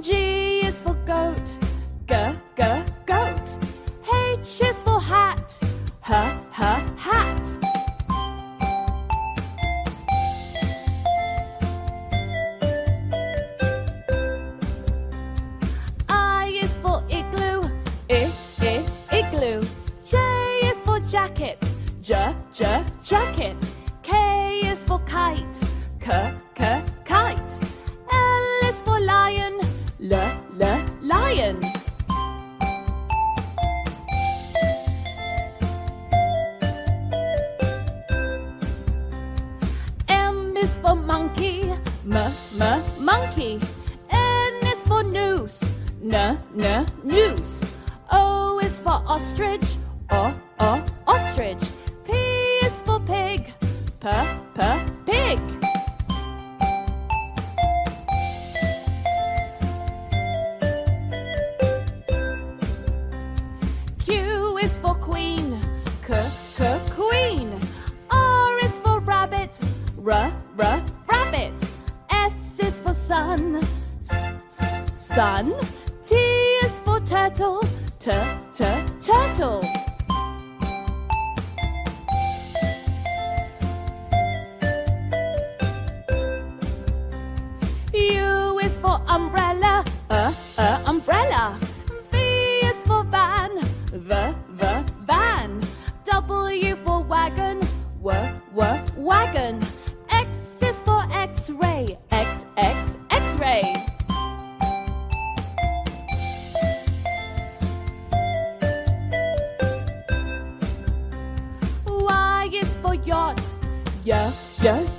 G is for goat, g g goat. H is for hat, h h hat. I is for igloo, i i igloo. J is for jacket, j j jacket. K is for kite, k monkey. N is for noose. N n noose. O is for ostrich. O o ostrich. P is for pig. P sun. S sun. T is for turtle. T t turtle. U is for umbrella. Uh, uh, umbrella. V is for van. The, the, van. W for wagon. W, w, wagon. Y is